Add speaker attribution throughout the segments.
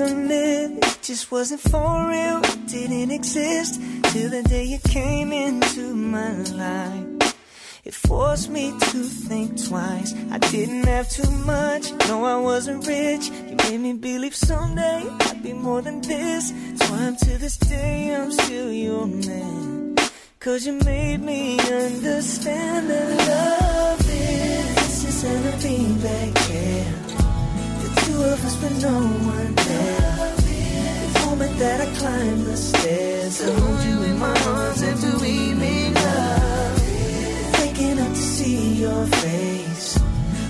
Speaker 1: just a myth. It just wasn't for real. It didn't exist till the day you came into my life. It forced me to think twice. I didn't have too much. No, I wasn't rich. You made me believe someday I'd be more than this. So I'm to this day, I'm still your man. Cause you made me understand that love is. This is chair. The two of us, but no one there. The moment that I climbed the stairs, to hold you in my arms and after we made love. Waking up to see your face,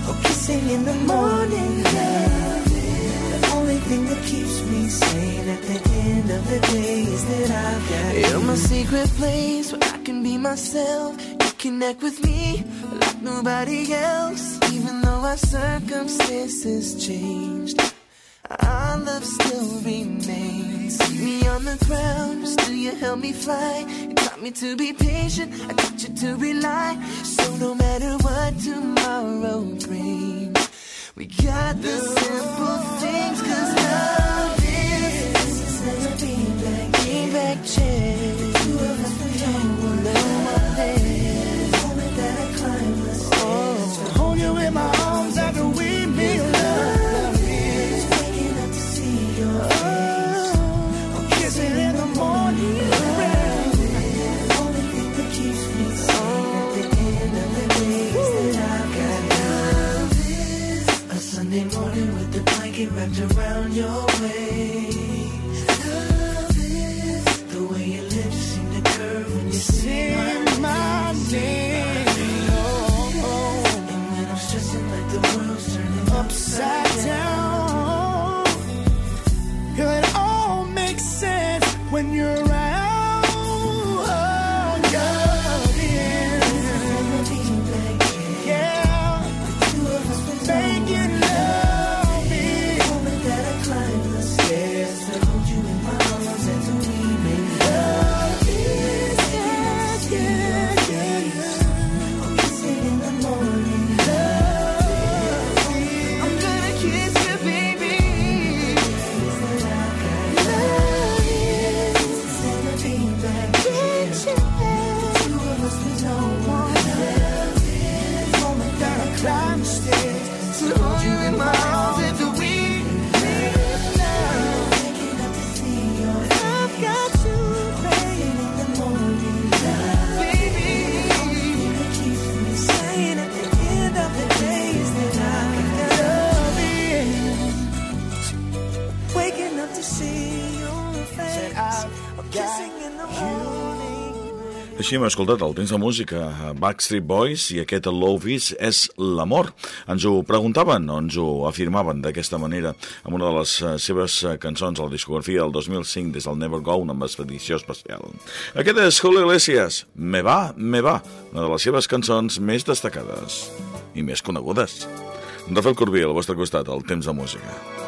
Speaker 1: or kissing in the morning. The only thing that keeps me sane at the end of the day is that I've got you.
Speaker 2: You're my secret place where I can be myself. Connect with me like nobody else. Even though our circumstances changed, our love still remains. See me on the ground, still you help me fly. You taught me to be patient, I taught you to rely. So no matter what tomorrow brings, we got the simple things. Cause love is
Speaker 1: a beanbag chair.
Speaker 2: back chair.
Speaker 1: Around
Speaker 3: Així hem escoltat el temps de música Backstreet Boys i aquest Love Is és l'amor. Ens ho preguntaven o ens ho afirmaven d'aquesta manera amb una de les eh, seves eh, cançons a la discografia del 2005 des del Never Go amb expedició especial. Aquest és Julio Iglesias, Me va, me va, una de les seves cançons més destacades i més conegudes. Rafael Corbí, al vostre costat, el temps de música.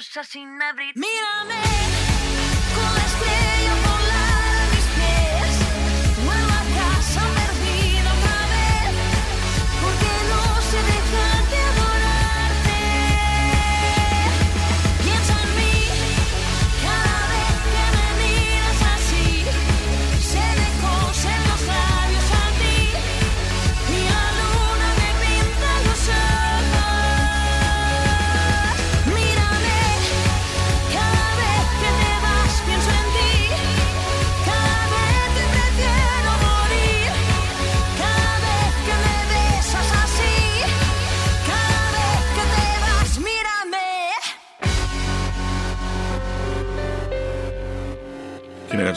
Speaker 4: sin abrir. Mírame.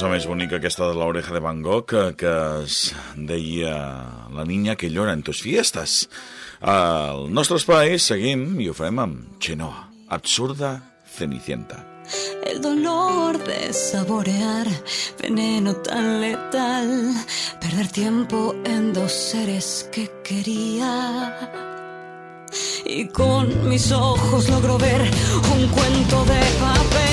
Speaker 5: Cançó més bonica aquesta de l'Oreja de Van Gogh que, que es deia La niña que llora en tus fiestas. Al nostre espai seguim i ho fem amb Chenoa, absurda Cenicienta.
Speaker 4: El dolor de saborear veneno tan letal, perder tiempo en dos seres que quería. Y con mis ojos logro ver un cuento de papel.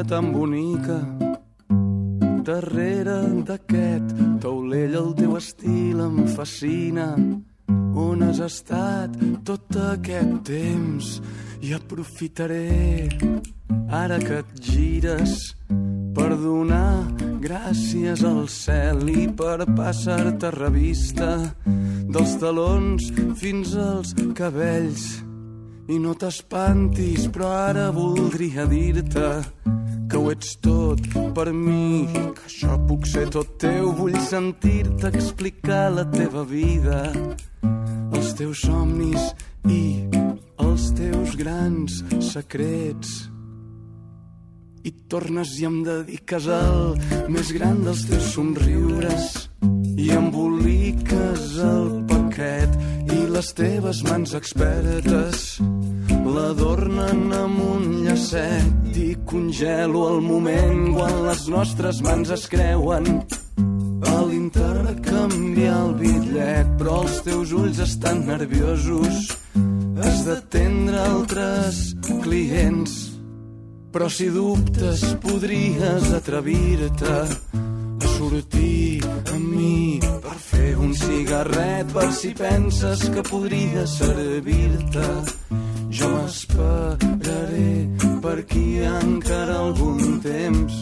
Speaker 6: Noia tan bonica. Darrere d'aquest taulell el teu estil em fascina. On has estat tot aquest temps i aprofitaré ara que et gires per donar gràcies al cel i per passar-te revista dels talons fins als cabells i no t'espantis, però ara voldria dir-te que ho ets tot per mi, que això puc ser tot teu. Vull sentir-te explicar la teva vida, els teus somnis i els teus grans secrets. I tornes i em dediques al més gran dels teus somriures i emboliques el paquet i les teves mans expertes l'adornen amb un llacet i congelo el moment quan les nostres mans es creuen a l'interior intercanviar el bitllet, però els teus ulls estan nerviosos. Has d'atendre altres clients. Però si dubtes, podries atrevir-te sortir amb mi per fer un cigarret per si penses que podria servir-te. Jo m'esperaré per aquí encara algun temps.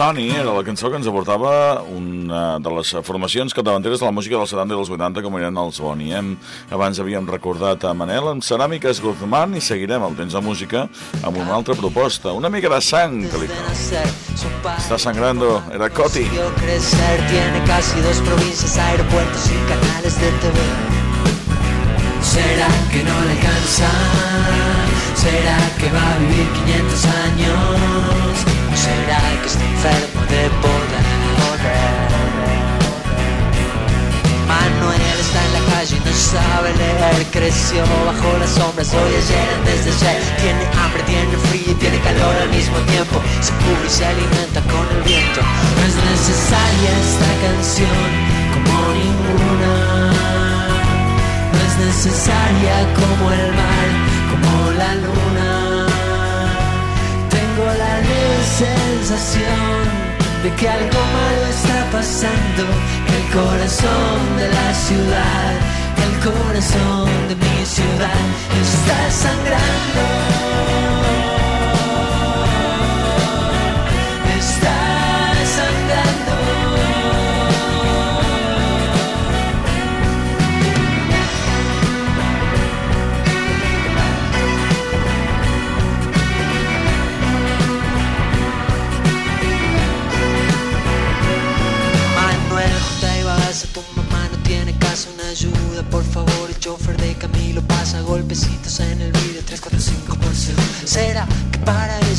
Speaker 5: Sunny era la cançó que ens aportava una de les formacions capdavanteres de la música dels 70 i dels 80, com eren els Boni. Hem, abans havíem recordat a Manel amb Ceràmiques Guzmán i seguirem el temps de música amb una altra proposta, una mica de sang que li Está sangrando, era Coti.
Speaker 1: Crecer, tiene casi dos provincias, aeropuertos y canales de TV. ¿Será que no le alcanza? ¿Será que va a vivir 500 años? ¿O será que está enfermo de poder? Manuel está en la calle y no sabe leer. Creció bajo las sombras, hoy ayer, antes de ayer. Tiene hambre, tiene frío y tiene calor al mismo tiempo. Se cubre y se alimenta con el viento. No es necesaria esta canción como ninguna. No es necesaria como el mar, como la luna. Tengo la leve sensación de que algo malo está pasando, el corazón de la ciudad, el corazón de mi ciudad está sangrando.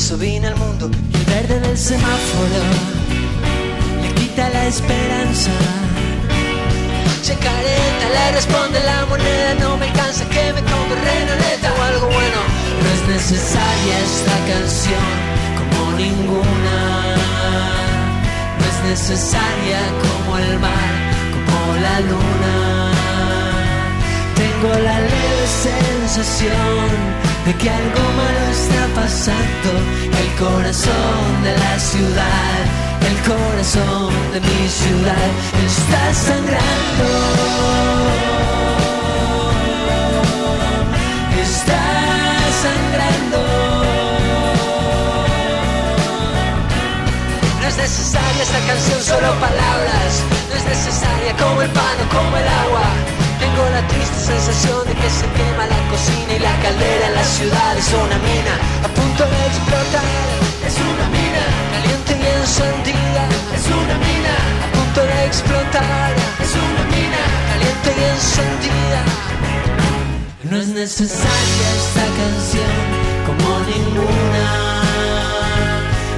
Speaker 1: Eso vine al mundo? Y el verde del semáforo le quita la esperanza. Chacareta le responde la moneda, no me alcanza que me compre renoleta o algo bueno. No es necesaria esta canción como ninguna. No es necesaria como el mar, como la luna. Tengo la leve de que algo malo está pasando. El corazón de la ciudad, el corazón de mi ciudad está sangrando. Está sangrando. No es necesaria esta canción, solo palabras. No es necesaria como el pan o como el agua. Tengo la triste sensación de que se quema la cocina y la caldera en la ciudad es una mina a punto de explotar. Es una mina caliente y encendida. Es una mina a punto de explotar. Es una mina caliente y encendida. No es necesaria esta canción como ninguna.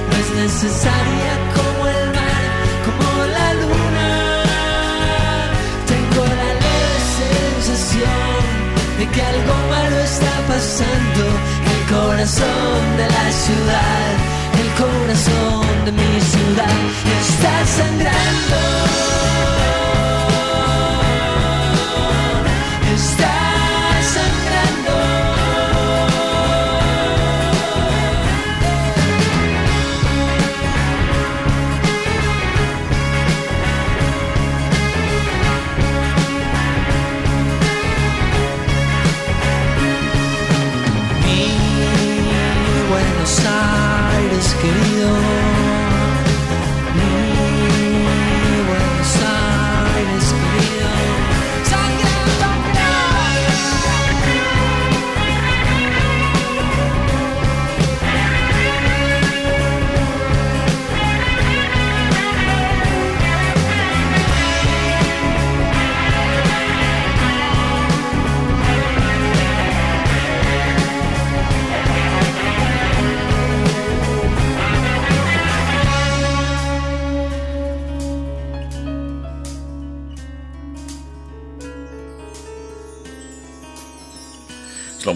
Speaker 1: No es necesaria corazón de la ciudad, el corazón de mi ciudad está sangrando.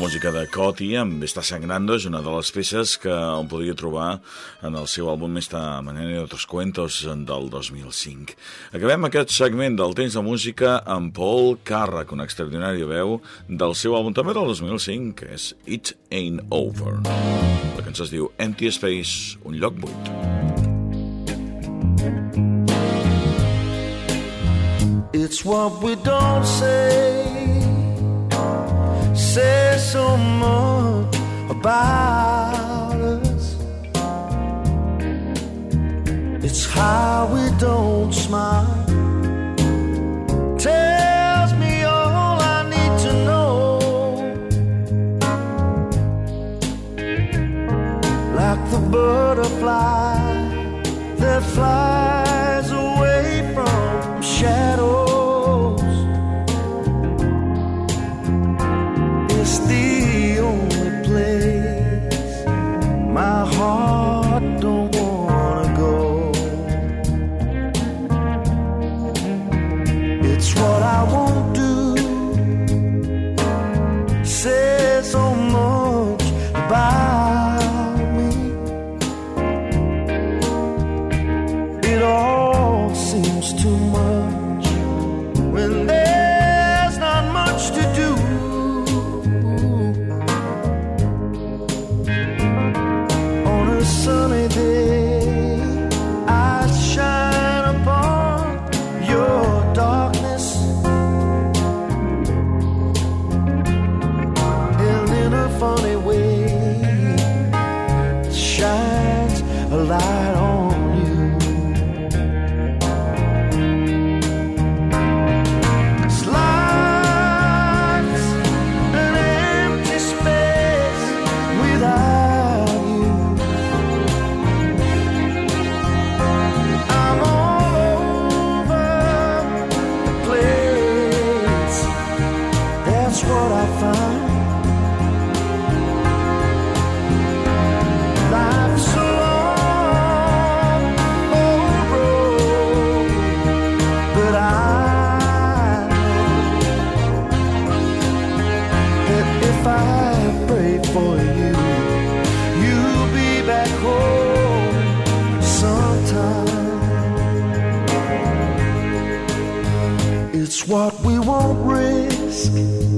Speaker 5: Música de Coti amb Està sangrando, és una de les peces que on podria trobar en el seu àlbum Esta manera de otros cuentos del 2005. Acabem aquest segment del temps de música amb Paul Carrack, una extraordinària veu del seu àlbum també del 2005, que és It Ain't Over. La cançó es diu Empty Space, un lloc buit.
Speaker 2: It's what we don't say. says so much about us.
Speaker 7: It's how we don't smile. What we won't risk